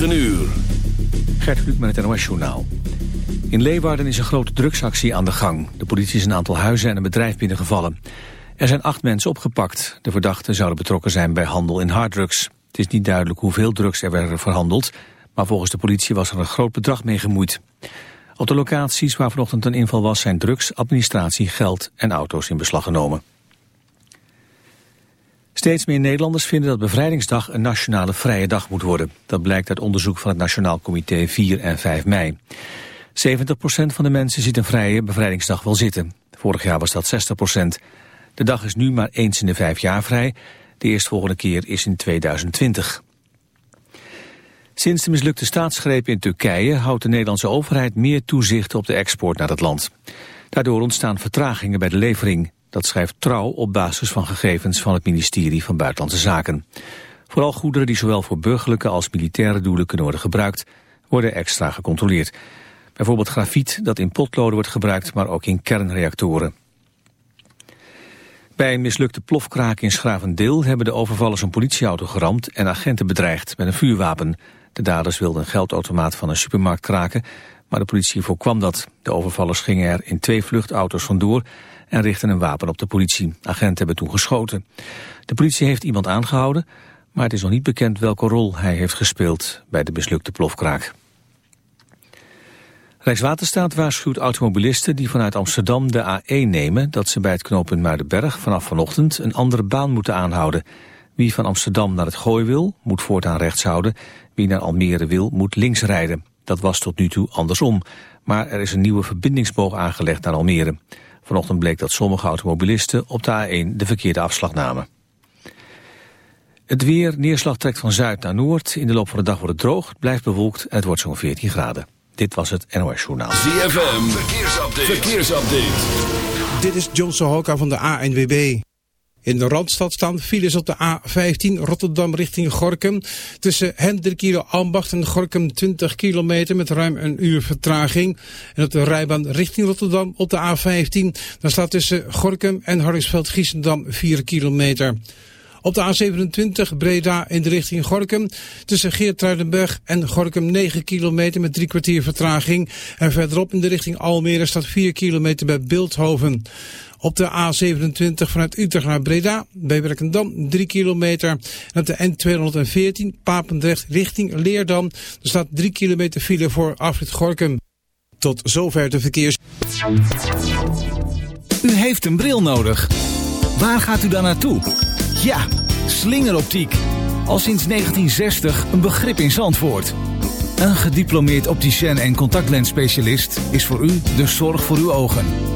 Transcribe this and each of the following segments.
9 uur. Gert Kluk met het NOS Journaal. In Leeuwarden is een grote drugsactie aan de gang. De politie is een aantal huizen en een bedrijf binnengevallen. Er zijn acht mensen opgepakt. De verdachten zouden betrokken zijn bij handel in harddrugs. Het is niet duidelijk hoeveel drugs er werden verhandeld... maar volgens de politie was er een groot bedrag mee gemoeid. Op de locaties waar vanochtend een inval was... zijn drugs, administratie, geld en auto's in beslag genomen. Steeds meer Nederlanders vinden dat bevrijdingsdag een nationale vrije dag moet worden. Dat blijkt uit onderzoek van het Nationaal Comité 4 en 5 mei. 70% van de mensen ziet een vrije bevrijdingsdag wel zitten. Vorig jaar was dat 60%. De dag is nu maar eens in de vijf jaar vrij. De eerstvolgende keer is in 2020. Sinds de mislukte staatsgreep in Turkije houdt de Nederlandse overheid meer toezicht op de export naar het land. Daardoor ontstaan vertragingen bij de levering. Dat schrijft Trouw op basis van gegevens van het ministerie van Buitenlandse Zaken. Vooral goederen die zowel voor burgerlijke als militaire doelen kunnen worden gebruikt, worden extra gecontroleerd. Bijvoorbeeld grafiet dat in potloden wordt gebruikt, maar ook in kernreactoren. Bij een mislukte plofkraak in Schravendeel hebben de overvallers een politieauto geramd en agenten bedreigd met een vuurwapen. De daders wilden een geldautomaat van een supermarkt kraken, maar de politie voorkwam dat. De overvallers gingen er in twee vluchtauto's vandoor en richtten een wapen op de politie. Agenten hebben toen geschoten. De politie heeft iemand aangehouden, maar het is nog niet bekend welke rol hij heeft gespeeld bij de mislukte plofkraak. Rijkswaterstaat waarschuwt automobilisten die vanuit Amsterdam de A1 nemen... dat ze bij het knooppunt Muidenberg vanaf vanochtend een andere baan moeten aanhouden. Wie van Amsterdam naar het Gooi wil, moet voortaan rechts houden. Wie naar Almere wil, moet links rijden. Dat was tot nu toe andersom. Maar er is een nieuwe verbindingsboog aangelegd naar Almere. Vanochtend bleek dat sommige automobilisten op de A1 de verkeerde afslag namen. Het weer, neerslag trekt van zuid naar noord. In de loop van de dag wordt het droog, het blijft bewolkt en het wordt zo'n 14 graden. Dit was het NOS Journaal. ZFM, verkeersupdate. verkeersupdate. Dit is John Sohoka van de ANWB. In de Randstad staan files op de A15 Rotterdam richting Gorkum. Tussen Hendrikido Ambacht en Gorkum 20 kilometer met ruim een uur vertraging. En op de rijbaan richting Rotterdam op de A15. Dan staat tussen Gorkum en Hardingsveld-Giessendam 4 kilometer. Op de A27 Breda in de richting Gorkum. Tussen Geertruidenberg en Gorkum 9 kilometer met drie kwartier vertraging. En verderop in de richting Almere staat 4 kilometer bij Beeldhoven. Op de A27 vanuit Utrecht naar Breda, bij Werkendam 3 kilometer. En op de N214 Papendrecht richting Leerdam. Er staat 3 kilometer file voor Afrit Gorkum. Tot zover de verkeers. U heeft een bril nodig. Waar gaat u dan naartoe? Ja, slingeroptiek. Al sinds 1960 een begrip in Zandvoort. Een gediplomeerd opticien en contactlensspecialist is voor u de zorg voor uw ogen.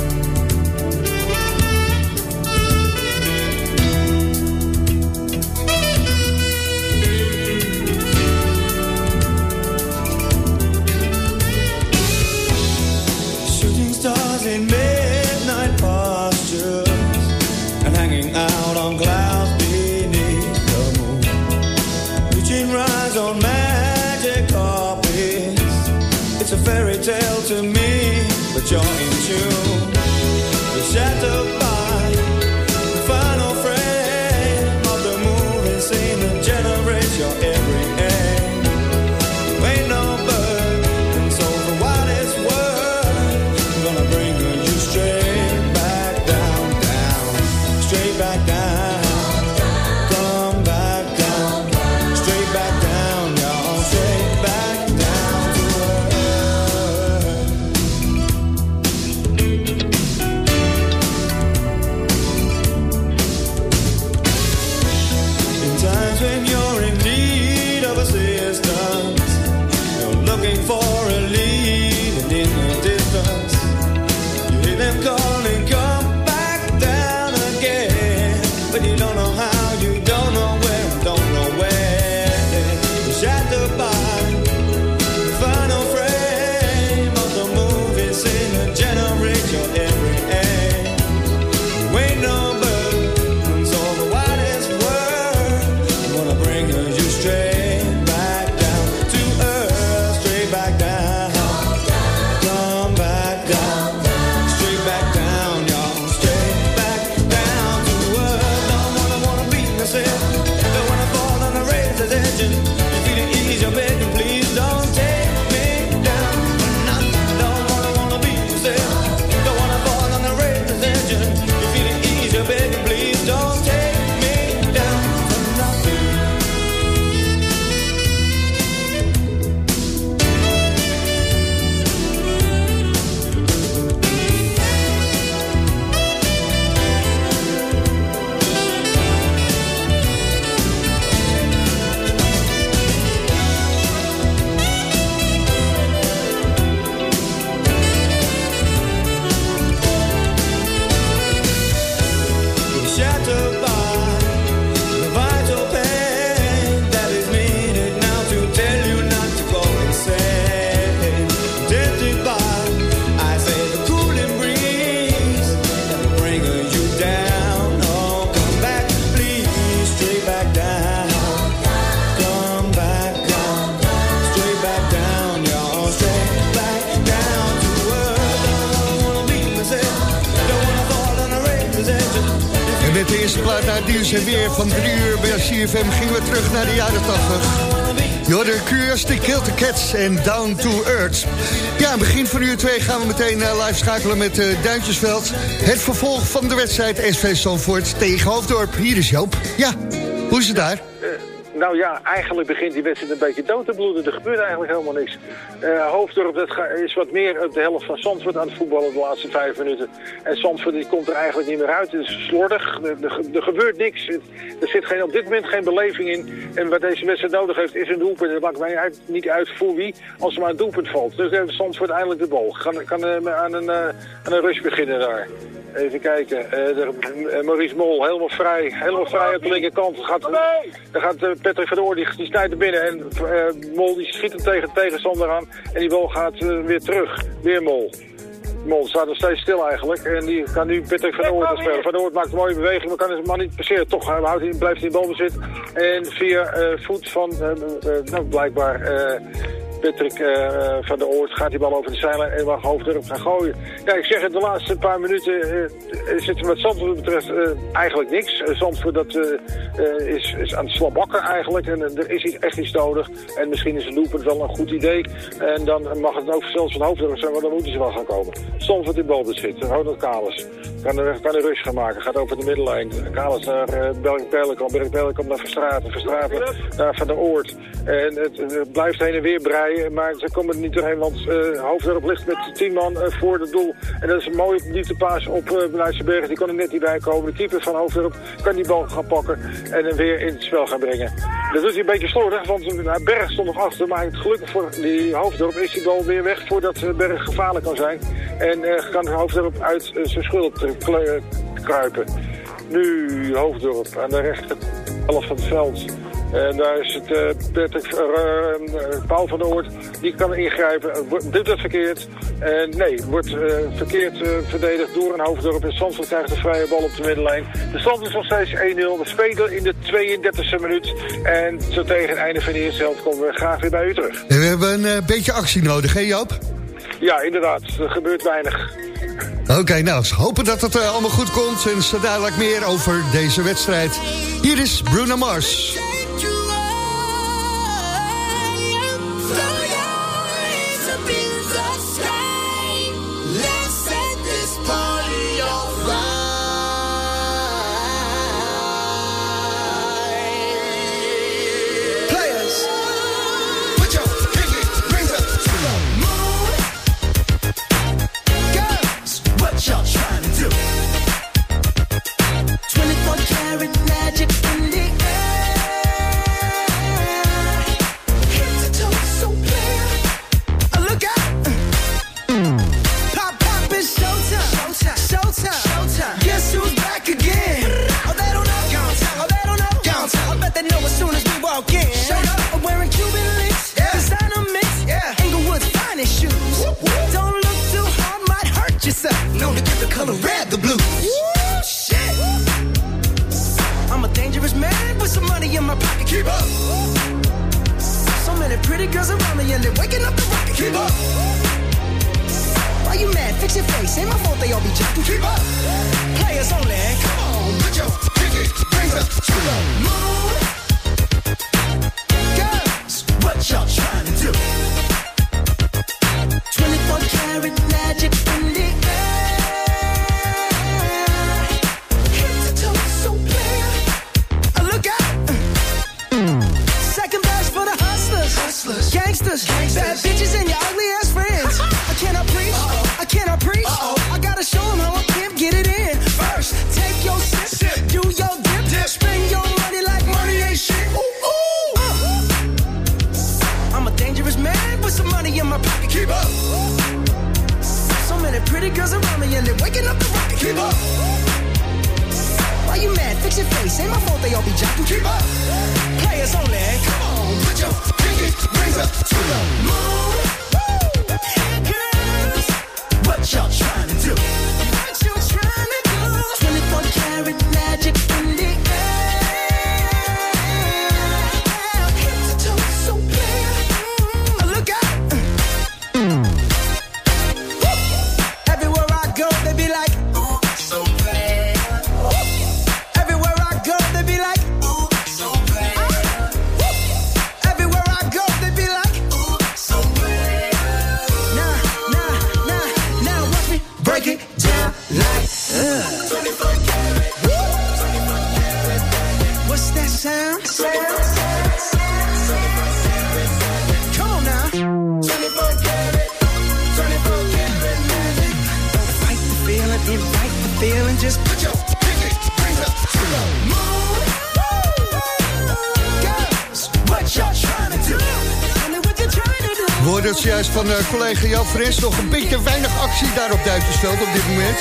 Eerste plaat naar nieuws en weer van 3 uur bij CFM gingen we terug naar de jaren 80. Jorden Curiosity Killed the Cats en Down to Earth. Ja, begin van uur 2 gaan we meteen eh, live schakelen met eh, Duintjesveld. Het vervolg van de wedstrijd SV Zandvoort tegen Hoofddorp. Hier is Joop. Ja, hoe is het daar? Nou ja, eigenlijk begint die wedstrijd een beetje dood te bloeden. Er gebeurt eigenlijk helemaal niks. Eh Hoofddorp dat is wat meer op de helft van Zandvoort aan het voetballen de laatste vijf minuten. En Zandvoort die komt er eigenlijk niet meer uit. Het is slordig. Er, gebeurt niks. Er zit geen, op dit moment geen beleving in. En wat deze wedstrijd nodig heeft is een doelpunt. Het maakt mij uit, niet uit voor wie als er maar een doelpunt valt. Dus heeft Zandvoort eindelijk de bal. Kan, kan eh, aan, een, eh, aan een rush beginnen daar. Even kijken. Eh, eh, Maurice Mol, helemaal vrij. Helemaal vrij op de linkerkant. Gaat, daar gaat eh, Patrick van Oor, die, snijdt er binnen. En Mol die schiet hem tegen tegenstander aan. En die bal gaat weer terug. Weer Mol. Mol staat nog steeds stil eigenlijk. En die kan nu Patrick van Oort spelen. Van Oort maakt een mooie beweging, maar kan zijn man niet passeren. Toch hij houdt hij, blijft hij in balbezit. En via voet van, nou blijkbaar... eh, Patrick eh, van der Oort gaat die bal over de zijlijn en mag Hoofddorp gaan gooien. Ja, ik zeg het, de laatste paar minuten eh, zit er wat Zandvoort betreft eh, eigenlijk niks. Uh, Zandvoort dat, eh, eh, is, is aan het slabakken eigenlijk en eh, er is iets- echt iets nodig. En misschien is een doelpunt wel een goed idee. En dan mag het ook zelfs van Hoofddorp zijn, maar dan moeten ze wel gaan komen. Zandvoort in balbezit, Ronald Kalis. Kan er, kan er rush gaan maken, gaat over de middenlijn. Kalis naar uh, Pellekamp, Berg Pellekamp naar Verstraten, Verstraten naar Van der Oort. En het, het blijft heen en weer breien, maar ze komen er niet doorheen, want uh, Hoofddorp ligt met 10 man uh, voor het doel. En dat is een mooie dieptepaas op uh, die kon er net niet bij komen. De keeper van Hoofddorp kan die bal gaan pakken en hem weer in het spel gaan brengen. Dat doet hij een beetje slordig, want nou, Berg stond nog achter, maar het gelukkig voor die Hoofddorp is die bal weer weg voordat Berg gevaarlijk kan zijn. En kan Hoofddorp uit zijn schuld kruipen. Nu Hoofddorp aan de rechter helft van het veld. En daar is het uh, Paul van der Oort, die kan ingrijpen. Doet dat verkeerd? En nee, wordt verkeerd verdedigd door een hoofddorp. En Zandvoort krijgt de vrije bal op de middenlijn. De stand is nog steeds 1-0. We spelen in de 32e minuut. En zo tegen het einde van de eerste helft komen we graag weer bij u terug. En we hebben een beetje actie nodig, hè Joop? Ja, inderdaad. Er gebeurt weinig. Oké, nou, hopen dat het allemaal goed komt. En zo dadelijk meer over deze wedstrijd. Hier is Bruno Mars. Keep up. Why you mad? Fix your face. Ain't my fault they all be jacking. Keep up. Players only. Come on, put your pinky rings up to the moon. Girls, what y'all trying to do? 24 karat magic in the air. Head to toe, so clear. Uh, Look out. Second best for the hustlers. Hustlers. Gangsters. Bad bitches they all be jacking. Keep up. Players only. Come on, put your pinky rings up to the moon. We hoorden het juist van eh, collega Jan Fres. Nog een beetje weinig actie daar op Duitsersveld op dit moment.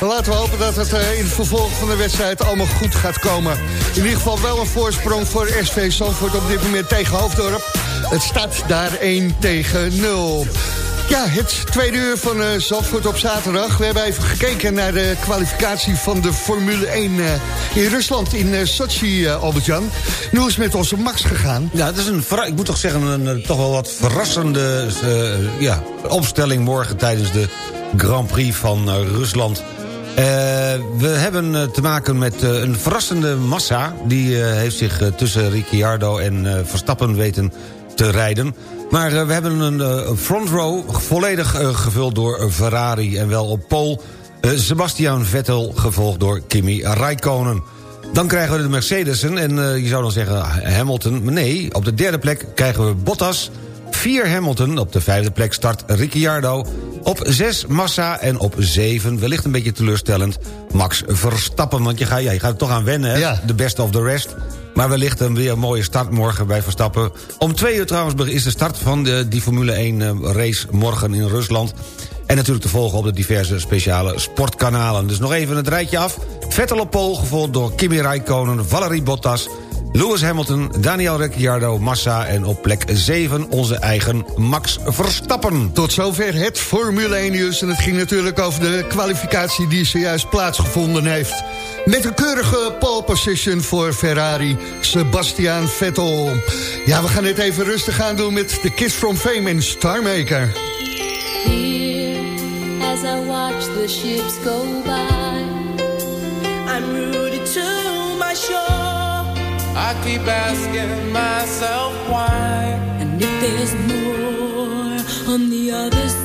Laten we hopen dat het eh, in het vervolg van de wedstrijd allemaal goed gaat komen. In ieder geval wel een voorsprong voor SV Zandvoort op dit moment tegen Hoofddorp. Het staat daar 1 tegen 0. Ja, het tweede uur van Zandvoort op zaterdag. We hebben even gekeken naar de kwalificatie van de Formule 1 eh, in Rusland, in eh, Sochi, Albert-Jan. Is het met onze Max gegaan. Ja, het is een, ik moet toch zeggen, een, toch wel wat verrassende ja, opstelling morgen tijdens de Grand Prix van Rusland. We hebben te maken met een verrassende massa. Die heeft zich tussen Ricciardo en Verstappen weten te rijden. Maar eh, we hebben een eh, front row volledig eh, gevuld door Ferrari en wel op pole. Sebastian Vettel, gevolgd door Kimi Raikkonen. Dan krijgen we de Mercedesen en je zou dan zeggen Hamilton. Maar nee, op de derde plek krijgen we Bottas. Vier Hamilton, op de vijfde plek start Ricciardo. Op zes Massa en op zeven, wellicht een beetje teleurstellend... Max Verstappen, want je gaat, ja, je gaat er toch aan wennen, hè? Ja. de best of the rest. Maar wellicht een weer mooie start morgen bij Verstappen. Om twee uur trouwens is de start van de, die Formule 1 eh, race morgen in Rusland. En natuurlijk te volgen op de diverse speciale sportkanalen. Dus nog even het rijtje af. Vettel op pole, gevolgd door Kimi Räikkönen, Valerie Bottas... Lewis Hamilton, Daniel Ricciardo, Massa... en op plek 7 onze eigen Max Verstappen. Tot zover het Formule 1 nieuws. En het ging natuurlijk over de kwalificatie die zojuist plaatsgevonden heeft. Met een keurige pole position voor Ferrari, Sebastian Vettel. Ja, we gaan het even rustig aan doen met de Kids from Fame en Starmaker. The as I watch the ships go by. I'm rooted to. I keep asking myself why. And if there's more on the other side.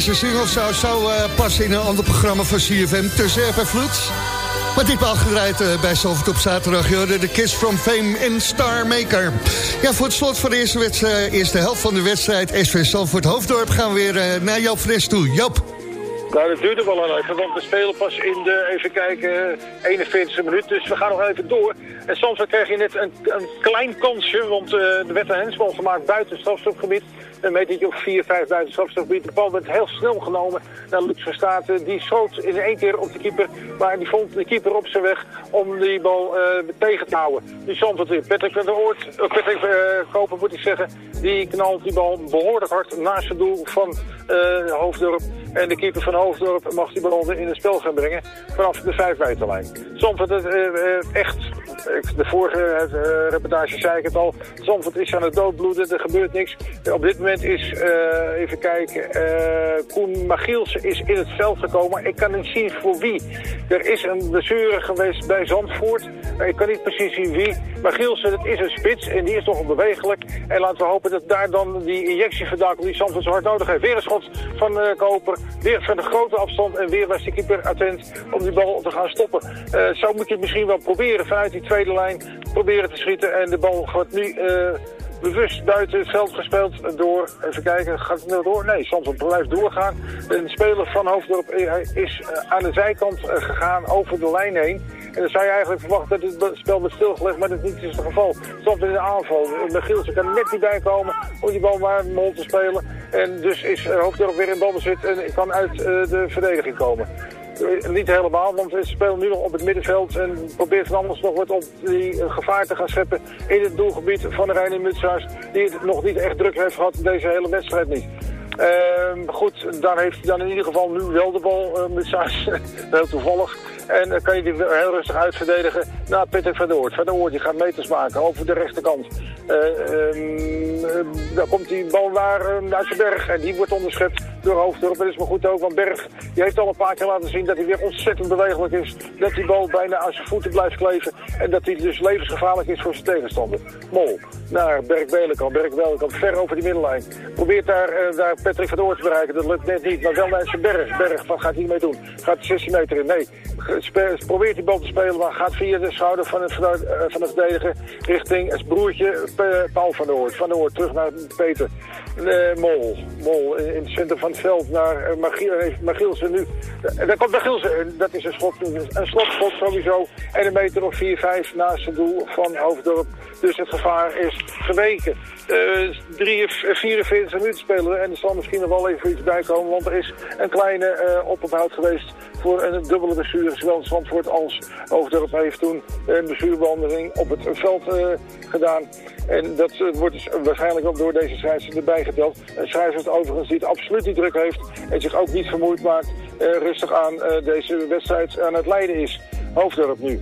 Deze single zou zo eh, passen in een ander programma van CFM tussen App en Vloed. Maar dit al gedraaid eh, bij Zalvert op zaterdag. De Kiss from Fame en Star Maker. Ja, voor het slot van de eerste, wedstrijd, eerste helft van de wedstrijd... SV Zalvoort Hoofddorp gaan we weer eh, naar Joop Fres toe. Joop. Nou, dat duurde wel even, want we spelen pas in de, even kijken, 41e minuut. Dus we gaan nog even door. En soms krijg je net een, een klein kansje, want eh, er werd een hensbal gemaakt buiten het strafstofgebied. Een metertje of 4, 5 buiten het strafstofgebied. De bal werd heel snel genomen naar Lutz Verstaten. Die schoot in één keer op de keeper, maar die vond de keeper op zijn weg om die bal eh, tegen te houden. Die soms weer. Patrick van der Oort, uh, Patrick uh, Koper moet ik zeggen, die knalt die bal behoorlijk hard naast het doel van uh, Hoofddorp. En de keeper van Hoofddorp mag die bal in het spel gaan brengen vanaf de 5 meterlijn. Zandvoort het uh, echt, de vorige reportage zei ik het al, Zandvoort is aan het doodbloeden, er gebeurt niks. Op dit moment is, even kijken, Koen Magielsen is in het veld gekomen. Ik kan niet zien voor wie. Er is een blessure geweest bij Zandvoort. Ik kan niet precies zien wie. Magielsen, dat is een spits en die is toch onbewegelijk. En laten we hopen dat daar dan die injectie vandaan komt die Zandvoort zo hard nodig heeft. Weer een schot van Koper, weer van de grote afstand en weer was de keeper attent om die bal te gaan stoppen. Uh, zo moet je het misschien wel proberen vanuit die tweede lijn proberen te schieten en de bal gaat nu uh, bewust buiten het veld gespeeld door, even kijken, gaat het nou door? Nee, Zandvoort blijft doorgaan. Een speler van Hoofddorp eh, is eh, aan de zijkant eh, gegaan over de lijn heen. En dan zou je eigenlijk verwachten dat het spel werd stilgelegd, maar dat is niet het geval. Zandvoort in de aanval. Michielsen kan net niet bij komen om die bal naar Mol te spelen. En dus is Hoofddorp weer in balbezit en kan uit eh, de verdediging komen. Eh, Niet helemaal, want ze spelen nu nog op het middenveld en probeert van anders nog wat op die eh, gevaar te gaan scheppen in het doelgebied van de Reine Mutshuis, die het nog niet echt druk heeft gehad deze hele wedstrijd niet. Ehm, goed, daar heeft hij dan in ieder geval nu wel de bal, uh, heel toevallig. En dan kan je die heel rustig uitverdedigen naar Peter van der Oort. Van der Oort die gaat meters maken over de rechterkant. Eh, ehm, eh, dan komt die bal naar, uh, naar berg en die wordt onderschept door Hoofddorp. Dat is maar goed ook, want Berg die heeft al een paar keer laten zien dat hij weer ontzettend bewegelijk is. Dat die bal bijna aan zijn voeten blijft kleven en dat hij dus levensgevaarlijk is voor zijn tegenstander. Mol naar Berg Belenkamp. Berg Belenkamp ver over die middenlijn. Probeert daar, eh, daar Patrick van Oort te bereiken. Dat lukt net niet, maar wel naar zijn Berg. Berg, wat gaat hij mee doen? Gaat 16 meter in? Nee. Probeert die bal te spelen, maar gaat via de schouder van het, van het, eh, verdedigen richting het broertje P- Paul van der. Van terug naar Peter. Eh, Mol. Mol in het centrum van veld naar uh, Magiel, eh, Magielsen nu. En daar komt Magielsen. En Dat is een, schot, een slotschot sowieso. En een meter of 4, 5 naast het doel van Hoofddorp. Dus het gevaar is geweken. Eh 3, 44 minuten spelen en er zal misschien nog wel even iets bij komen. Want er is een kleine eh oponthoud geweest voor een dubbele blessure. Zowel Zandvoort als Hoofddorp heeft toen een blessurebehandeling op het veld eh, gedaan. En dat eh, wordt dus waarschijnlijk ook door deze scheidsrechter erbij geteld. Een scheidsrechter overigens die het absoluut niet druk heeft en zich ook niet vermoeid maakt. eh, rustig aan deze wedstrijd aan het leiden is. Hoofddorp nu.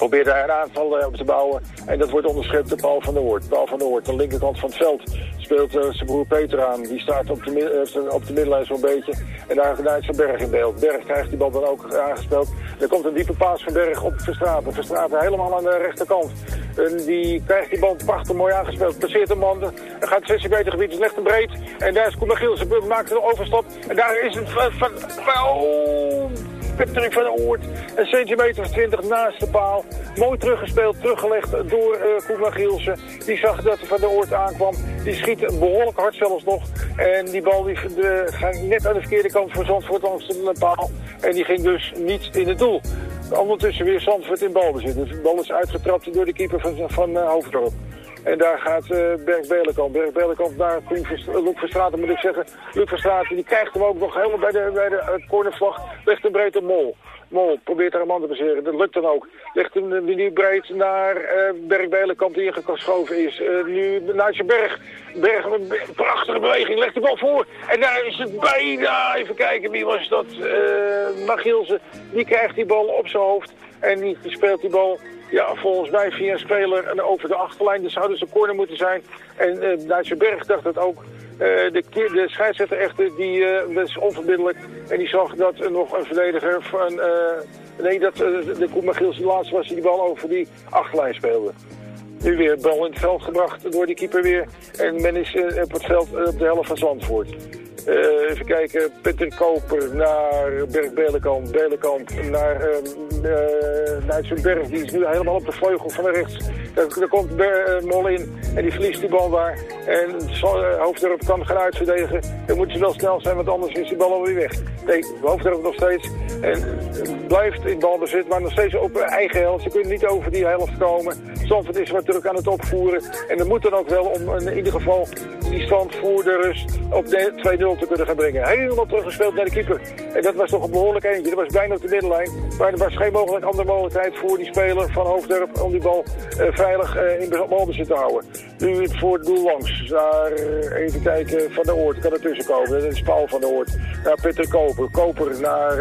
Probeert daar een aanval eh, op te bouwen. En dat wordt onderschept door Paul van der Hoort. Paul van der Hoort, aan de linkerkant van het veld, speelt eh, zijn broer Peter aan. Die staat op de, mid- eh, op de middenlijn zo'n beetje. En daar, daar is zijn Berg in beeld. Berg krijgt die bal dan ook aangespeeld. Er komt een diepe paas van Berg op Verstraten. Verstraten helemaal aan de rechterkant. En die krijgt die bal prachtig mooi aangespeeld. Passeert een man. En gaat 16 meter gebied. Legt hem breed. En daar is Gielsen. Maakt een overstap. En daar is het van... van, van oh, Patrick van der Oort. Een centimeter of 20 naast de paal. Mooi teruggespeeld, teruggelegd door uh, Koeman Gielsen. Die zag dat van der Oort aankwam. Die schiet behoorlijk hard zelfs nog. En die bal die, de, ging net aan de verkeerde kant voor Zandvoort langs de paal. En die ging dus niet in het doel. Ondertussen weer Zandvoort in balbezit. Dus de bal is uitgetrapt door de keeper van, van Hoofddorp. En daar gaat uh, Berg Belenkamp. Berg Belenkamp naar uh, Luc Verstraten moet ik zeggen. Luc Verstraten die krijgt hem ook nog helemaal bij de, bij de uh, cornervlag. Legt hem breed op Mol. Mol probeert daar een man te passeren. Dat lukt dan ook. Legt hem nu breed naar uh, Berg Belenkamp die ingeschoven is. Nu naar Berg. Berg een prachtige beweging. Legt de bal voor. En daar is het bijna. Even kijken wie was dat. Uh, Magielsen. Die krijgt die bal op zijn hoofd. En die speelt die bal ja, volgens mij via een speler over de achterlijn. Dus een corner moeten zijn. En uh, Duitse Berg dacht dat ook. Uh, de, de scheidsrechter echter, die uh, was onverbiddelijk. En die zag dat nog een verdediger van... Nee, dat de Koeman Giels de laatste was die die bal over die achterlijn speelde. Nu weer bal in het veld gebracht door die keeper weer. En men is op het veld op de helft van Zandvoort. Uh, even kijken, Peter Koper naar Berg Belenkamp. Naar uh. Die is nu helemaal op de vleugel van de rechts. Daar, komt Ber, Mol in en die verliest die bal daar. En Hoofddorp kan gaan uitverdedigen. Dan moeten ze wel snel zijn, want anders is die bal alweer weg. Nee, Hoofddorp nog steeds. En blijft in balbezit, maar nog steeds op eigen helft. Ze kunnen niet over die helft komen. Zandvoort is wat druk aan het opvoeren. En dat moet dan ook wel om in ieder geval die stand voor de rust op 2-0 te kunnen gaan brengen. Helemaal teruggespeeld naar de keeper. En dat was toch een behoorlijk eentje. Dat was bijna op de middenlijn. Maar er was geen mogelijk andere mogelijkheid voor die speler van Hoofddorp om die bal uh, veilig uh, in balbezit te houden. Nu voor het doel langs. Daar uh, even kijken, Van der Oort kan er tussen komen. Dat is Paul van der Oort. Naar Peter Koper. Koper naar,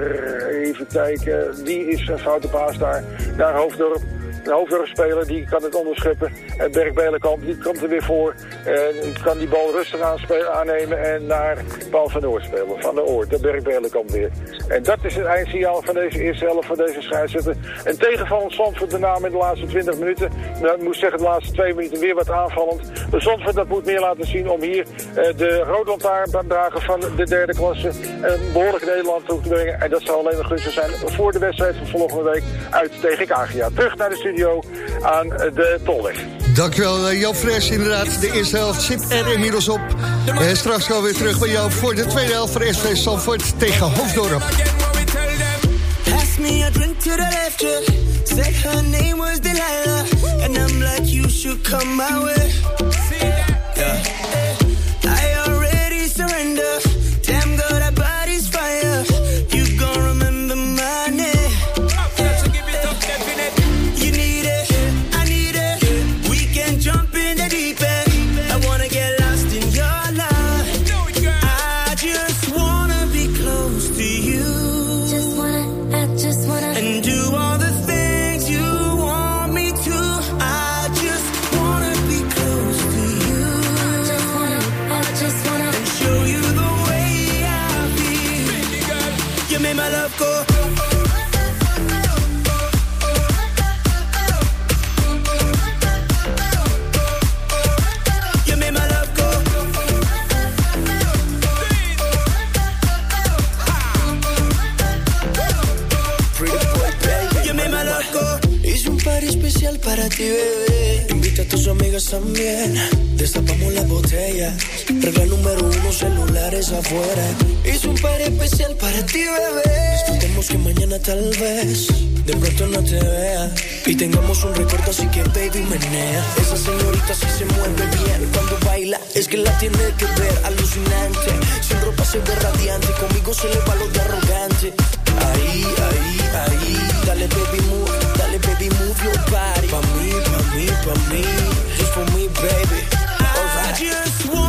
even kijken, wie is een foute paas daar? Naar Hoofddorp. De hoofdrolspeler die kan het onderscheppen. En Berg Belenkamp die komt er weer voor. En kan die bal rustig aannemen en naar Paul van Oort spelen. Van der Oort, de Belenkamp weer. En dat is het eindsignaal van deze eerste helft van deze scheidsrechter. En tegenvallend de naam in de laatste 20 minuten. Nou, ik moet zeggen de laatste twee minuten weer wat aanvallend. De Zandvoort dat moet meer laten zien om hier uh, de roodlantaarndrager van de derde klasse een behoorlijk Nederland toe te brengen. En dat zou alleen nog gunstig zijn voor de wedstrijd van volgende week uit tegen Kagia. Terug naar de studio aan de Tolweg. Dankjewel eh, Jan Fres, inderdaad. De eerste helft zit er inmiddels op. En straks gaan we weer terug bij jou voor de tweede helft van SV Zandvoort tegen Hoofddorp. Invita a tus amigas también. Destapamos las botellas. Regla número uno, celulares afuera. Hice un party especial para ti, bebé. Disfrutemos que mañana tal vez de pronto no te vea. Y tengamos un recuerdo, así que baby menea. Esa señorita sí se mueve bien cuando baila. Es que la tiene que ver alucinante. Sin ropa se ve radiante. Conmigo se le va lo de arrogante. Ahí, ahí, ahí. Dale baby move, dale baby move your body. we me, just for me, baby. All right. I just want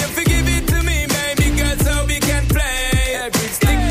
play.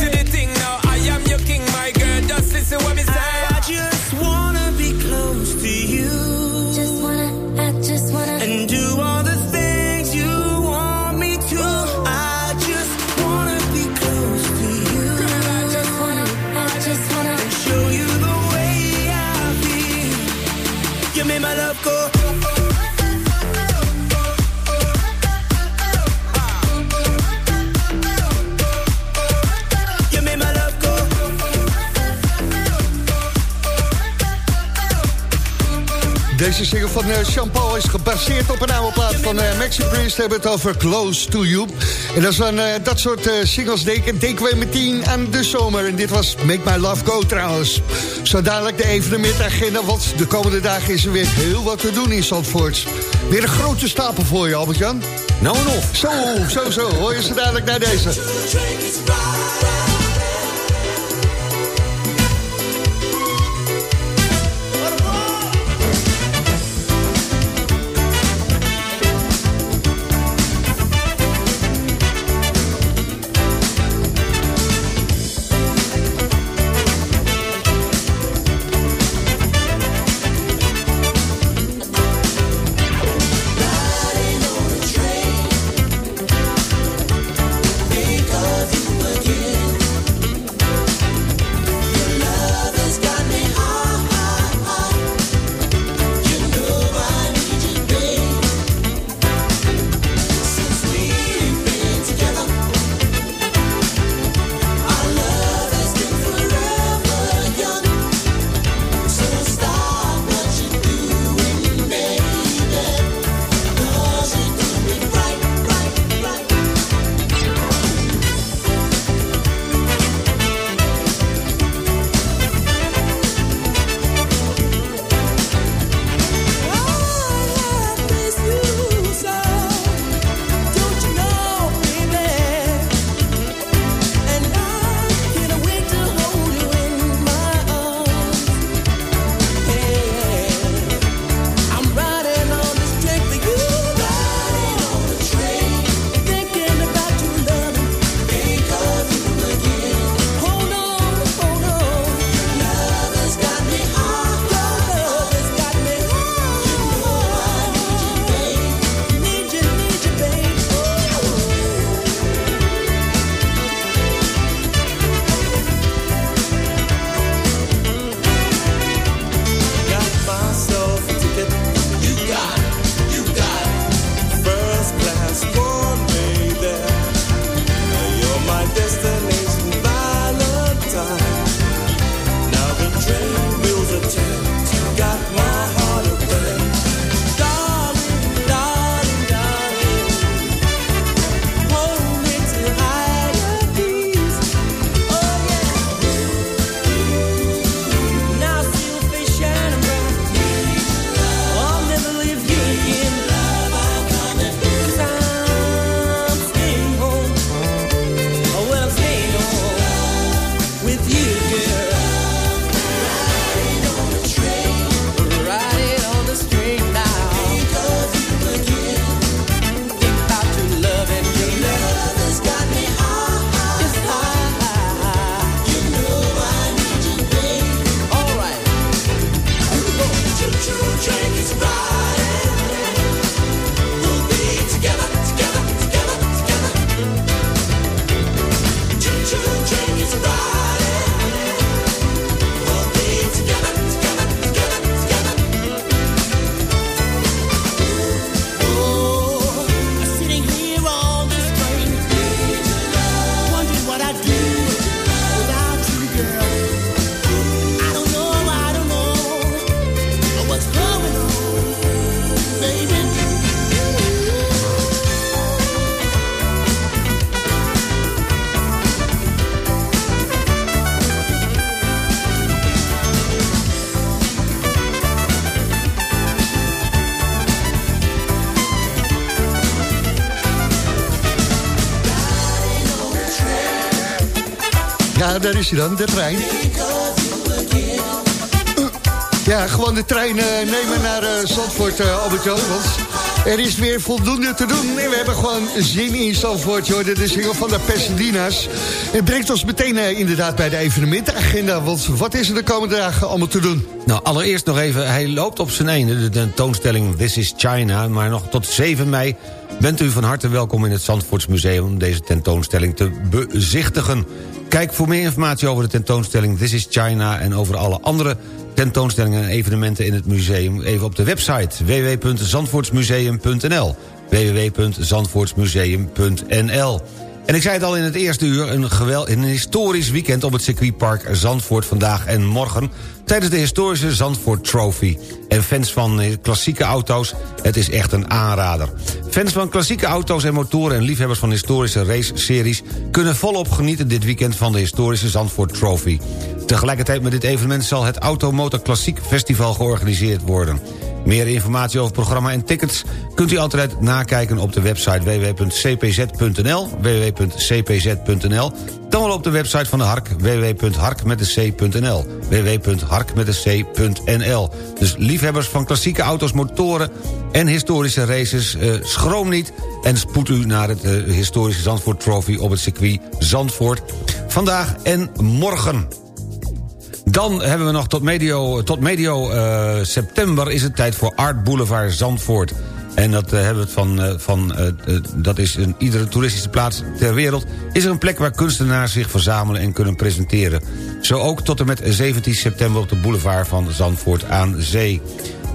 Deze single van eh, Jean Paul is gebaseerd op een oude plaat van eh, Maxi Priest. We hebben het over Close to You. En dat, is dan, eh, dat soort eh, singles denken, denken we meteen aan de zomer. En dit was Make My Love Go trouwens. Zo dadelijk de evenementagenda, want de komende dagen is er weer heel wat te doen in Zandvoort. Weer een grote stapel voor je, Albert-Jan. Nou en of. Zo, zo, zo. Hoor je ze dadelijk naar deze. Daar is hij dan, de trein. Ja, gewoon de trein eh, nemen naar eh, Zandvoort, eh Albert-Jan. Want er is weer voldoende te doen. En we hebben gewoon zin in Zandvoort. Je hoorde de single van de Pasadena's. Het brengt ons meteen inderdaad bij de evenementenagenda. Want wat is er de komende dagen allemaal te doen? Nou, allereerst nog even, hij loopt op zijn ene, de tentoonstelling This is China... maar nog tot 7 mei bent u van harte welkom in het Zandvoortsmuseum... om deze tentoonstelling te bezichtigen. Kijk voor meer informatie over de tentoonstelling This is China... en over alle andere tentoonstellingen en evenementen in het museum... even op de website www.zandvoortsmuseum.nl www.zandvoortsmuseum.nl en ik zei het al in het eerste uur, een, gewel, een historisch weekend op het circuitpark Zandvoort vandaag en morgen... tijdens de historische Zandvoort Trophy. En fans van eh, klassieke auto's, het is echt een aanrader. Fans van klassieke auto's en motoren en liefhebbers van historische race-series... kunnen volop genieten dit weekend van de historische Zandvoort Trophy. Tegelijkertijd met dit evenement zal het Automotor Klassiek Festival georganiseerd worden. Meer informatie over het programma en tickets kunt u altijd nakijken op de website www.cpz.nl www.cpz.nl dan wel op de website van de Hark www.harkmetdec.nl www.harkmetdec.nl Dus liefhebbers van klassieke auto's, motoren en historische races, eh, schroom niet en spoed u naar het eh, historische Zandvoort Trophy op het circuit Zandvoort. Vandaag en morgen. Dan hebben we nog tot medio, tot medio eh, september is het tijd voor Art Boulevard Zandvoort. En dat eh, hebben we van, eh, van dat is in iedere toeristische plaats ter wereld... is er een plek waar kunstenaars zich verzamelen en kunnen presenteren. Zo ook tot en met 17 september op de boulevard van Zandvoort aan Zee.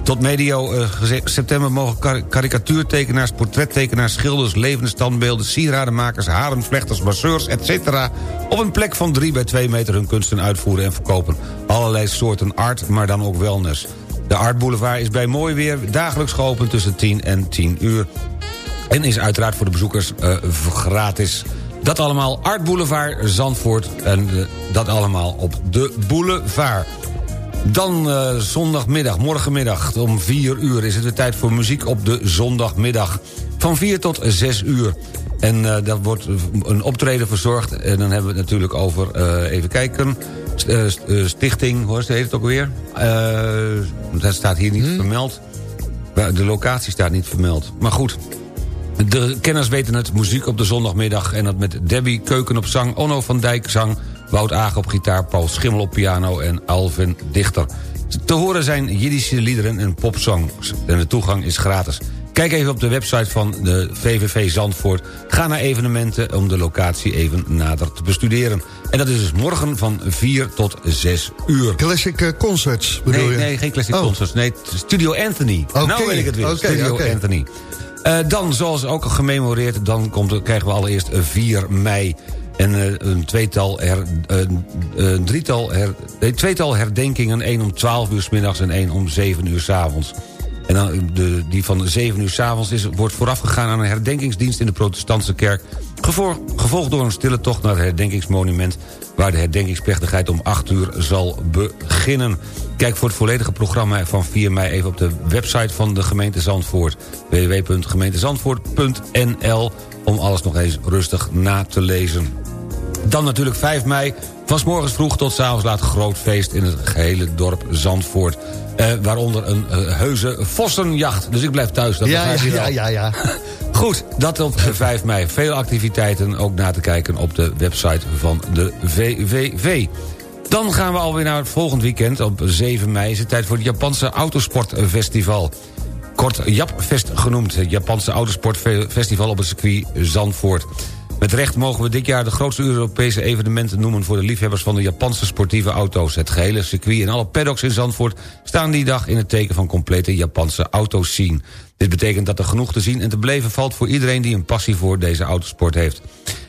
Tot medio eh, september mogen kar- karikatuurtekenaars, portrettekenaars... schilders, levende standbeelden, sieradenmakers, harenvlechters, masseurs, etc. op een plek van 3 bij 2 meter hun kunsten uitvoeren en verkopen. Allerlei soorten art, maar dan ook wellness. De Art Boulevard is bij mooi weer dagelijks geopend tussen 10 en 10 uur. En is uiteraard voor de bezoekers eh, gratis. Dat allemaal Art Boulevard Zandvoort. En eh, dat allemaal op de boulevard. Dan eh, zondagmiddag, morgenmiddag om 4 uur... is het weer tijd voor muziek op de zondagmiddag. Van 4 tot 6 uur. En uh, daar wordt een optreden verzorgd. En dan hebben we het natuurlijk over, uh, even kijken... St uh, Stichting, hoe heet het ook weer? dat staat hier niet hmm. vermeld. De locatie staat niet vermeld. Maar goed, de kenners weten het. Muziek op de zondagmiddag. En dat met Debbie Keuken op zang, Onno van Dijk zang... Wout Aag op gitaar, Paul Schimmel op piano en Alvin Dichter. Te horen zijn Jiddische liederen en popsongs. En de toegang is gratis. Kijk even op de website van de VVV Zandvoort. Ga naar evenementen om de locatie even nader te bestuderen. En dat is dus morgen van 4 tot 6 uur. Classic uh, Concerts bedoel nee, je? Nee, geen Classic oh. Concerts. Nee, Studio Anthony. Okay. Nou weet ik het weer. Okay, Studio okay. Anthony. Uh, dan, zoals ook gememoreerd, dan komt, krijgen we allereerst 4 mei... En uh, een tweetal, her, uh, een drietal her, nee, tweetal herdenkingen. één om 12 uur s middags en één om 7 uur s avonds. En dan de, die van 7 uur s avonds is, wordt voorafgegaan aan een herdenkingsdienst in de protestantse kerk. Gevolg, gevolgd door een stille tocht naar het herdenkingsmonument... waar de herdenkingsplechtigheid om 8 uur zal beginnen. Kijk voor het volledige programma van 4 mei even op de website van de gemeente Zandvoort. www.gemeentezandvoort.nl om alles nog eens rustig na te lezen. Dan natuurlijk 5 mei, van morgens vroeg tot 's avonds laat groot feest... in het gehele dorp Zandvoort. Eh, waaronder een uh, heuse vossenjacht. Dus ik blijf thuis. Dat ja, ja, ja, ja, ja. Goed, dat op 5 mei. Veel activiteiten ook na te kijken op de website van de VVV. Dan gaan we alweer naar het volgend weekend. Op 7 mei is het tijd voor het Japanse Autosportfestival. Kort Japfest genoemd. Het Japanse Autosportfestival op het circuit Zandvoort. Met recht mogen we dit jaar de grootste Europese evenementen noemen... voor de liefhebbers van de Japanse sportieve auto's. Het gehele circuit en alle paddocks in Zandvoort... staan die dag in het teken van complete Japanse autoscene. Dit betekent dat er genoeg te zien en te beleven valt... voor iedereen die een passie voor deze autosport heeft.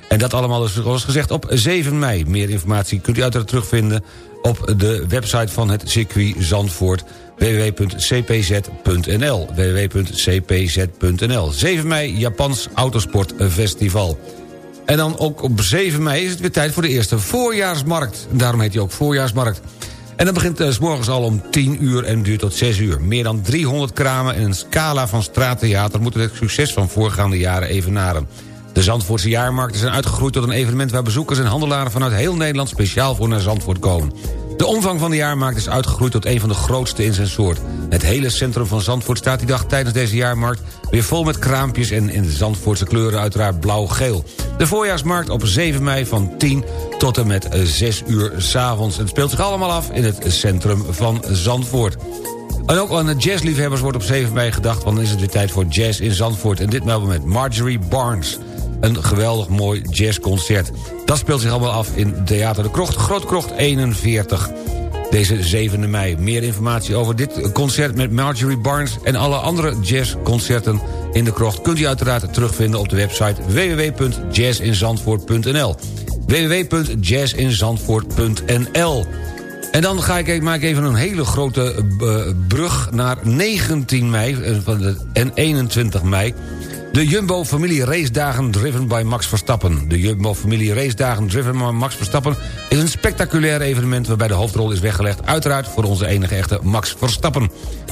En dat allemaal dus, zoals gezegd op 7 mei. Meer informatie kunt u uiteraard terugvinden op de website van het circuit Zandvoort www.cpz.nl www.cpz.nl 7 mei Japans Autosportfestival. En dan ook op 7 mei is het weer tijd voor de eerste voorjaarsmarkt. Daarom heet hij ook voorjaarsmarkt. En dat begint uh, s morgens al om 10 uur en duurt tot 6 uur. Meer dan 300 kramen en een scala van straattheater... moeten het succes van voorgaande jaren evenaren. De Zandvoortse jaarmarkten zijn uitgegroeid tot een evenement... waar bezoekers en handelaren vanuit heel Nederland speciaal voor naar Zandvoort komen. De omvang van de jaarmarkt is uitgegroeid tot een van de grootste in zijn soort. Het hele centrum van Zandvoort staat die dag tijdens deze jaarmarkt... weer vol met kraampjes en in de Zandvoortse kleuren uiteraard blauw-geel. De voorjaarsmarkt op 7 mei van 10 tot en met 6 uur s'avonds. Het speelt zich allemaal af in het centrum van Zandvoort. En ook aan de jazzliefhebbers wordt op 7 mei gedacht... want dan is het weer tijd voor jazz in Zandvoort. En ditmaal met Marjorie Barnes. Een geweldig mooi jazzconcert. Dat speelt zich allemaal af in Theater de Krocht, Groot Krocht 41. Deze 7 mei. Meer informatie over dit concert met Marjorie Barnes... en alle andere jazzconcerten in de krocht... kunt u uiteraard terugvinden op de website www.jazzinzandvoort.nl www.jazzinzandvoort.nl en dan ga ik, maak ik even een hele grote eh, brug naar 19 mei eh, en 21 mei. De Jumbo Familie Race Dagen driven by Max Verstappen. De Jumbo Familie Race Dagen driven by Max Verstappen... is een spectaculair evenement waarbij de hoofdrol is weggelegd... uiteraard voor onze enige echte Max Verstappen.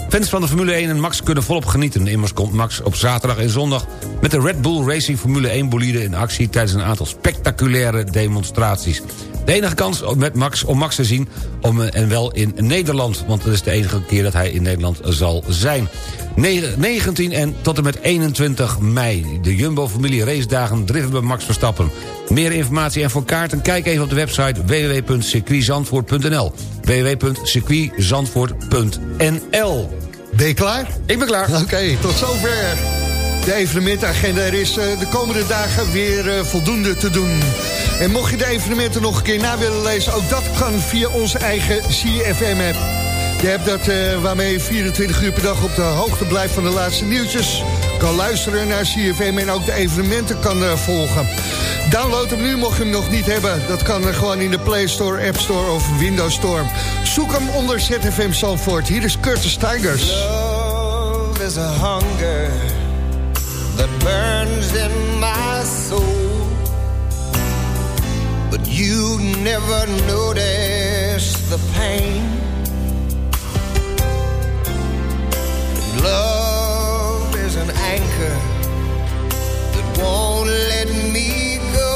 Fans van de Formule 1 en Max kunnen volop genieten. Immers komt Max op zaterdag en zondag... met de Red Bull Racing Formule 1 bolide in actie... tijdens een aantal spectaculaire demonstraties. De enige kans om met Max, om Max te zien, om, eh, en wel in Nederland. Want dat is de enige keer dat hij in Nederland zal zijn. Ne- 19 en tot en met 21 mei. De Jumbo-familie race dagen driven bij Max Verstappen. Meer informatie en voor kaarten kijk even op de website www.circuitzandvoort.nl www.circuitzandvoort.nl Ben je klaar? Ik ben klaar. Oké, tot zover. De evenementagenda. Er is eh, de komende dagen weer eh, voldoende te doen. En mocht je de evenementen nog een keer na willen lezen... ook dat kan via onze eigen CFM-app. Je hebt dat eh, waarmee je 24 uur per dag op de hoogte blijft van de laatste nieuwtjes. Kan luisteren naar CFM en ook de evenementen kan volgen. Download hem nu, mocht je hem nog niet hebben. Dat kan gewoon in de Play Store, App Store of Windows Store. Zoek hem onder ZFM Zandvoort. Hier is Curtis Tigers. Is a hunger that burns in my soul. But you never notice the pain. Love is an anchor that won't let me go.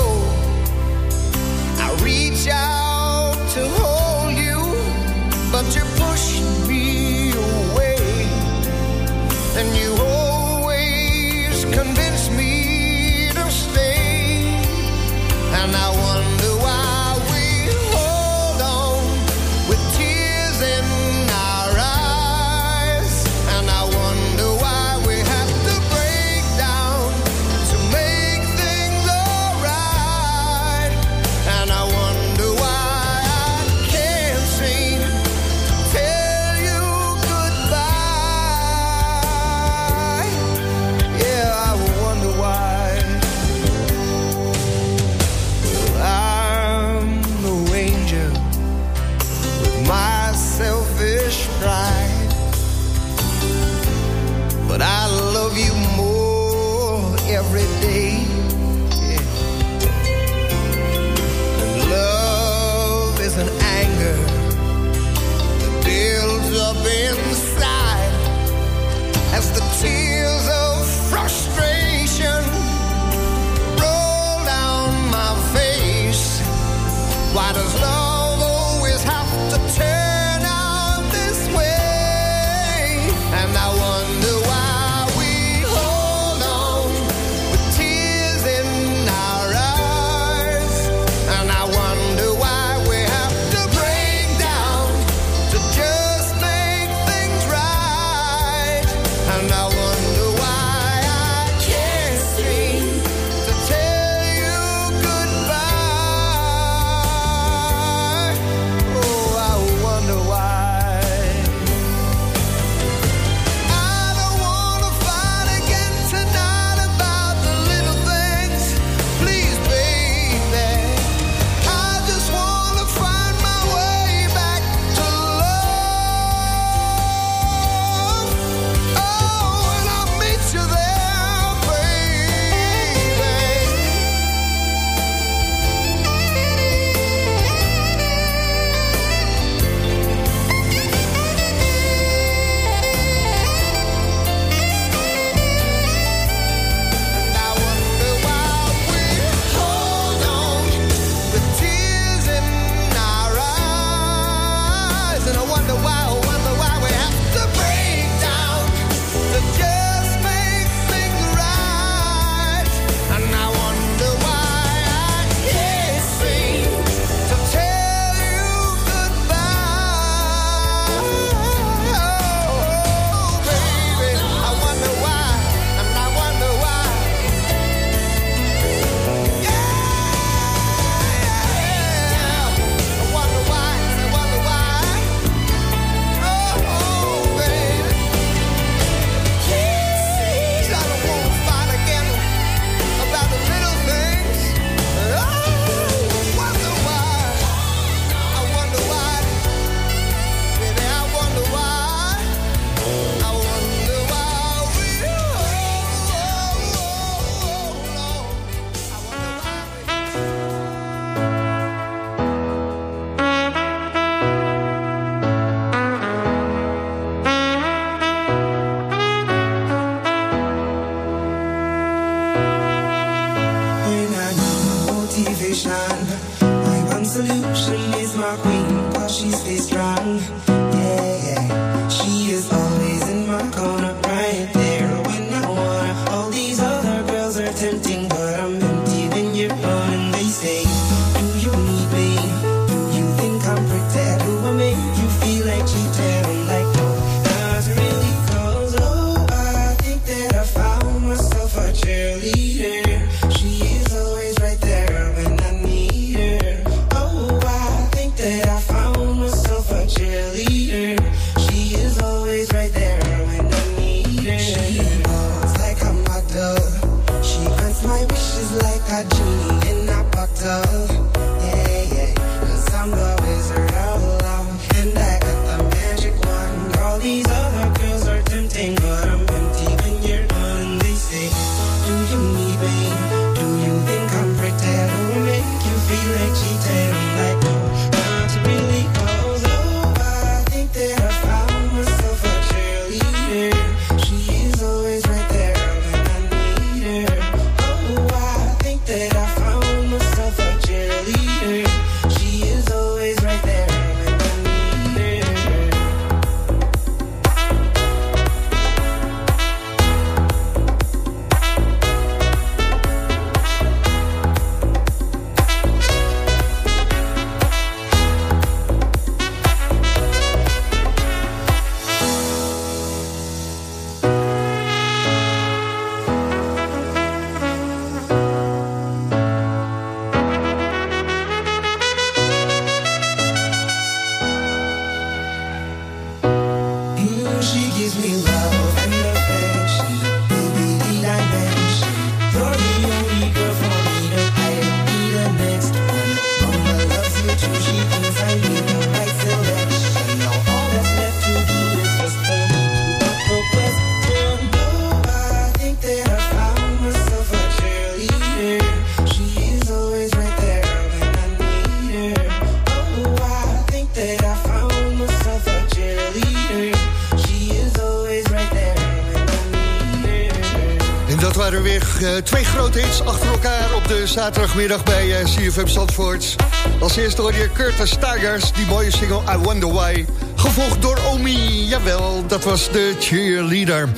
Zaterdagmiddag bij eh, CFM Zandvoort. Als eerste hoor je Curtis Tigers, die mooie single I Wonder Why. Gevolgd door Omi, jawel, dat was de cheerleader.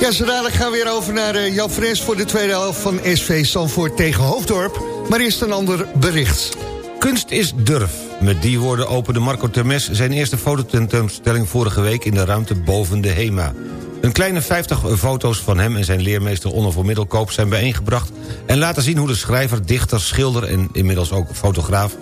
Ja, zo dadelijk gaan we weer over naar eh, Jan Fres voor de tweede helft van SV Zandvoort tegen Hoofddorp. Maar eerst een ander bericht. Kunst is durf. Met die woorden opende Marco Termes zijn eerste fototentoonstelling vorige week in de ruimte boven de HEMA. Een kleine 50 foto's van hem en zijn leermeester Onno voor Middelkoop zijn bijeengebracht... en laten zien hoe de schrijver, dichter, schilder en inmiddels ook fotograaf...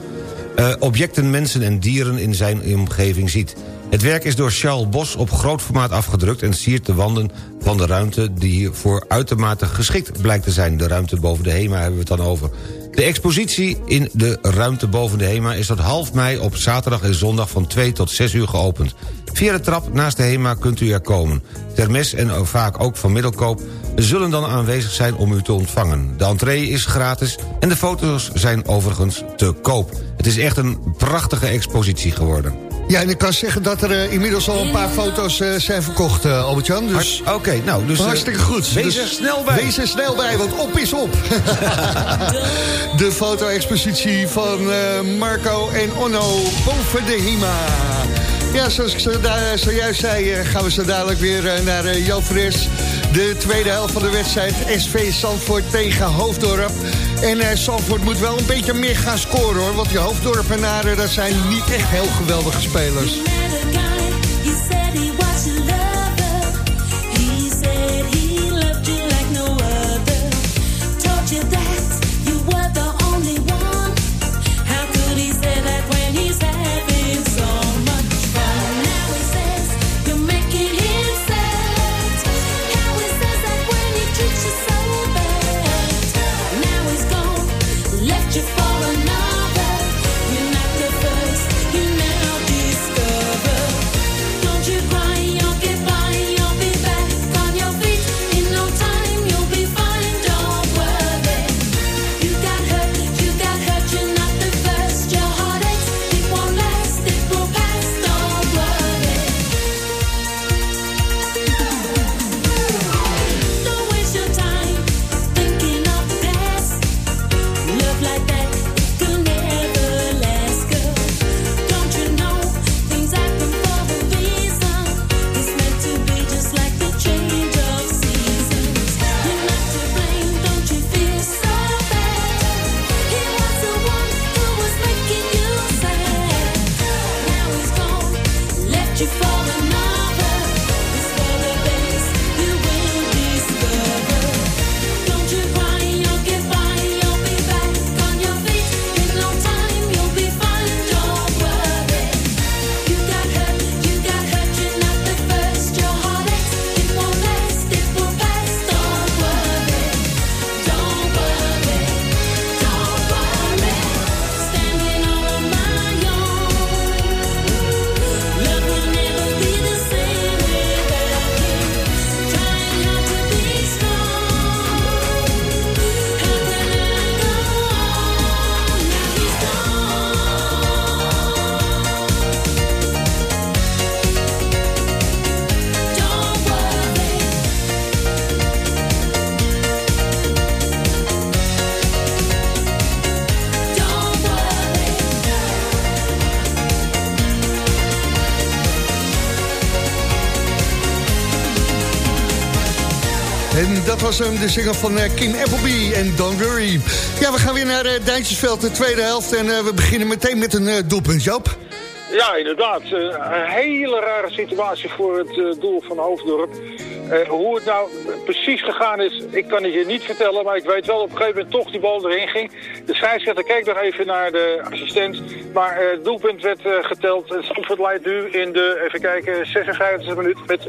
eh, objecten, mensen en dieren in zijn omgeving ziet. Het werk is door Charles Bos op groot formaat afgedrukt... en siert de wanden van de ruimte die hiervoor uitermate geschikt blijkt te zijn. De ruimte boven de HEMA hebben we het dan over. De expositie in de ruimte boven de HEMA is tot half mei op zaterdag en zondag van 2 tot 6 uur geopend. Via de trap naast de HEMA kunt u er komen. Termes en vaak ook van Middelkoop zullen dan aanwezig zijn om u te ontvangen. De entree is gratis en de foto's zijn overigens te koop. Het is echt een prachtige expositie geworden. Ja, en ik kan zeggen dat er eh, inmiddels al een paar foto's eh, zijn verkocht, eh, Albert-Jan. Dus Oké, nou, dus... hartstikke goed. Wees Dus er snel bij. Wees er snel bij, want op is op. de foto-expositie van Marco en Onno boven de HEMA. Ja, zoals ik zojuist zei, eh, gaan we zo dadelijk weer eh, naar uh, Jan Fres. De tweede helft van de wedstrijd SV Zandvoort tegen Hoofddorp. En eh Zandvoort moet wel een beetje meer gaan scoren hoor. Want die Hoofddorpenaren, dat zijn niet echt heel geweldige spelers. De single van eh, Kim Appleby en Don't Worry. Ja, we gaan weer naar uh, Duitsersveld, de tweede helft. En eh, we beginnen meteen met een eh, doelpunt, Joop. Ja, inderdaad. Eh, een hele rare situatie voor het eh, doel van Hoofddorp. Eh, hoe het nou precies gegaan is, ik kan het je niet vertellen. Maar ik weet wel op een gegeven moment toch die bal erin ging. De scheidsrechter keek nog even naar de assistent. Maar eh, het doelpunt werd eh, geteld. Stamford leidt nu in de, even kijken, 56 minuut met 2-0.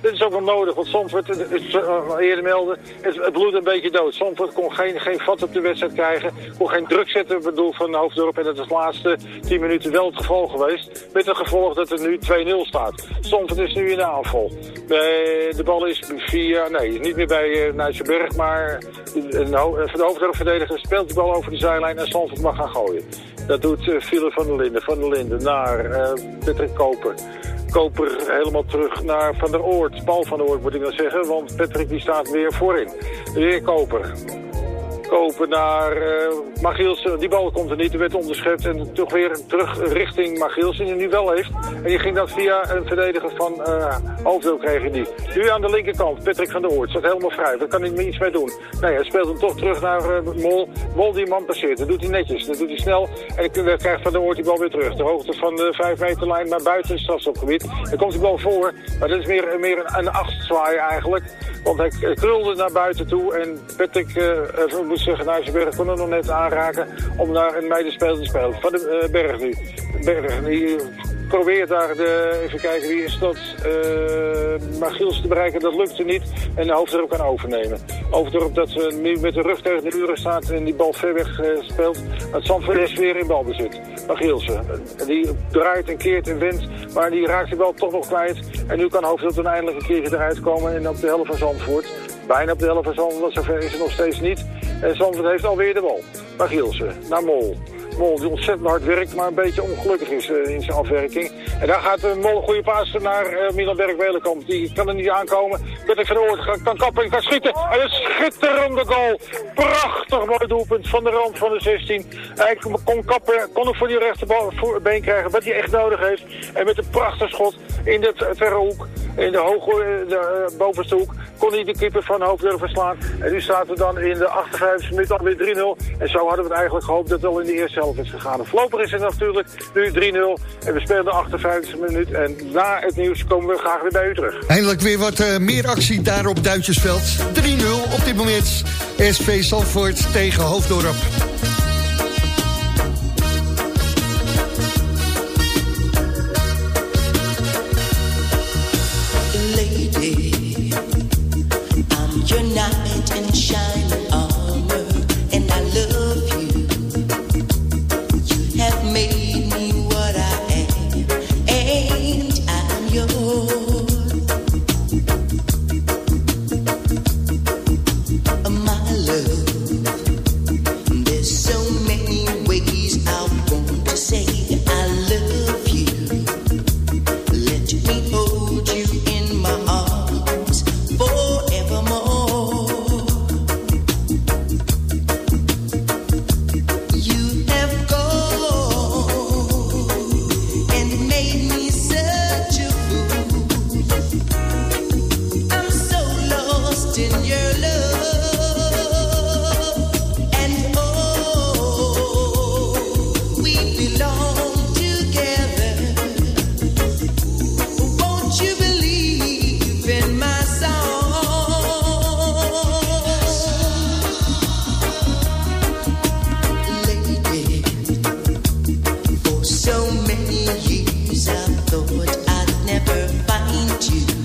Dit is ook wel nodig, want het is eh, al eerder melden, het, het bloed een beetje dood. Stamford kon geen, geen vat op de wedstrijd krijgen. Kon geen druk zetten op het doel van Hoofddorp. En dat is de laatste 10 minuten wel het geval geweest. Met het gevolg dat er nu 2-0 staat. Stamford is nu in de aanval. Eh, de bal is via, nee, niet meer bij uh, maar van de hoofddorpverdediger speelt die bal over de zijlijn en Stamford mag gaan gooien. Dat doet uh, Philip van der Linden. Van der Linden naar eh Patrick Koper. Koper helemaal terug naar Van der Oort. Paul van der Oort moet ik dan zeggen, want Patrick die staat weer voorin. Weer Koper. Koper naar eh Magielsen. Die bal komt er niet, er werd onderschept. En toch weer terug richting Magielsen, die nu wel heeft. En die ging dat via een verdediger van eh Hoofddorp kregen die. Nu aan de linkerkant, Patrick van der Oort. Staat helemaal vrij, daar kan hij niets mee doen. Nee, hij speelt hem toch terug naar eh, Mol. Mol die man passeert, dat doet hij netjes. Dat doet hij snel. En dan krijgt van der Oort die bal weer terug. De hoogte van de 5 meterlijn naar buiten het. Dan komt die bal voor. Maar dat is meer, meer een, een eigenlijk. Want hij eh, krulde naar buiten toe. En Patrick, eh zeggen, Nijsselberg kon nog net aanraken om naar een medespeler te spelen. Van de eh, Berg nu. Berg, die probeert daar de, even kijken wie is dat, eh Magiels te bereiken. Dat lukte niet. En de hoofddorp kan overnemen. Hoofddorp dat ze nu met de rug tegen de muren staat en die bal ver weg eh, speelt. Het Zandvoort is weer in balbezit. Magielsen. En die draait en keert en wendt. Maar die raakt die bal toch nog kwijt. En nu kan Hoofddorp dan eindelijk een keertje eruit komen. En op de helft van Zandvoort. Bijna op de helft van Zandvoort. Zover is het nog steeds niet. En Zandvoort heeft alweer de bal. Magielsen. Naar Mol. Mol die ontzettend hard werkt, maar een beetje ongelukkig is eh, in zijn afwerking. En daar gaat de Mol een goede paas naar uh, Milan Berg-Welenkamp. Die kan er niet aankomen. Patrick van Oort kan, kappen en kan schieten. En een schitterende goal. Prachtig mooi doelpunt van de rand van de 16. Hij kon kappen, kon ook voor die rechterbeen krijgen, wat hij echt nodig heeft. En met een prachtig schot in de verre hoek, in de hoge, eh, de, uh, bovenste hoek, kon hij de keeper van Hoofddorp verslaan. En nu staat er dan in de 58 minuut alweer 3-0. En zo hadden we het eigenlijk gehoopt dat het al in de eerste helft is gegaan. Voorlopig is het natuurlijk nu 3-0. En we spelen de 58 minuut. En na het nieuws komen we graag weer bij u terug. Eindelijk weer wat uh, meer actie daar op Duitsersveld. 3-0 op dit moment. SV Zandvoort tegen Hoofddorp. Lord, I'd never find you.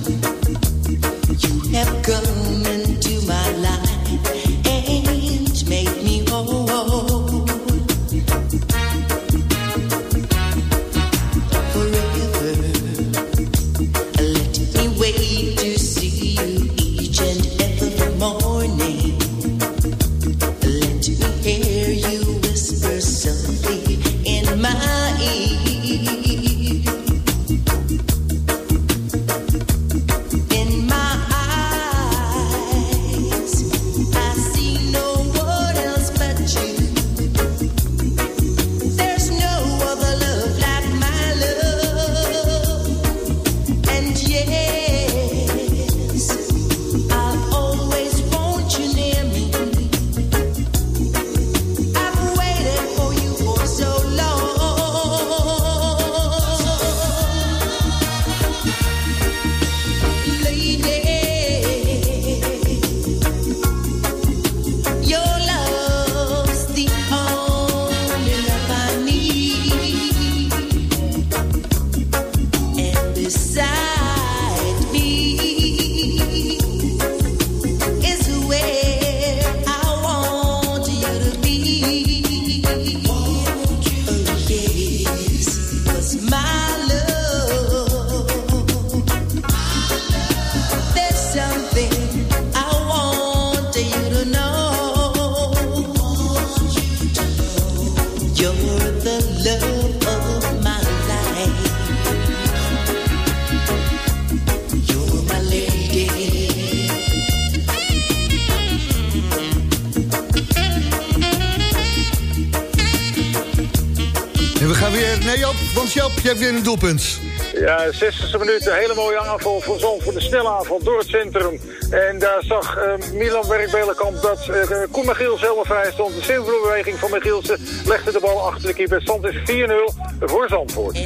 Alweer naar Joop. Want Joop, jij hebt weer een doelpunt. Ja, 60e minuut, een hele mooie aanval van Zon voor de snelle aanval door het centrum. En daar zag eh, Milan Werkbelenkamp dat uh, Koen Michiels helemaal vrij stond. De simpele beweging van Michielsen legde de bal achter de keeper. Stand is 4-0 voor Zandvoort.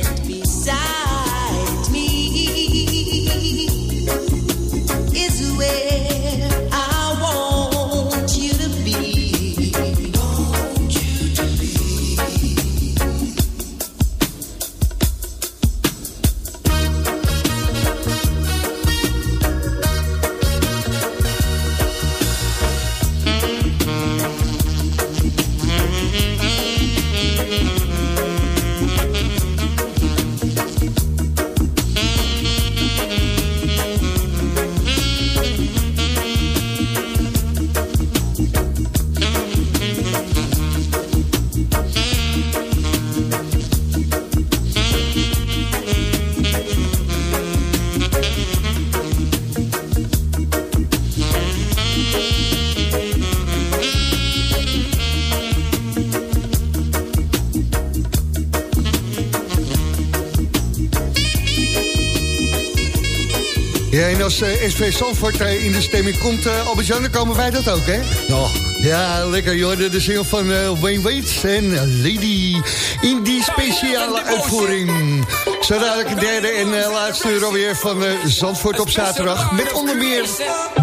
Als eh, SV Zandvoort eh, in de stemming komt, eh Albert-Jan, dan komen wij dat ook, hè? Ja. Ja, lekker, joh. De, single van eh, Wayne Waits en Lady in die speciale uitvoering. Zo dadelijk een derde en laatste uur alweer van eh, Zandvoort op zaterdag. Met onder meer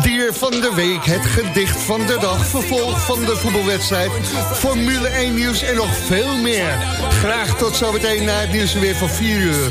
dier van de week, het gedicht van de dag, vervolg van de voetbalwedstrijd, Formule 1 nieuws en nog veel meer. Graag tot zometeen na het nieuws weer van 4 uur.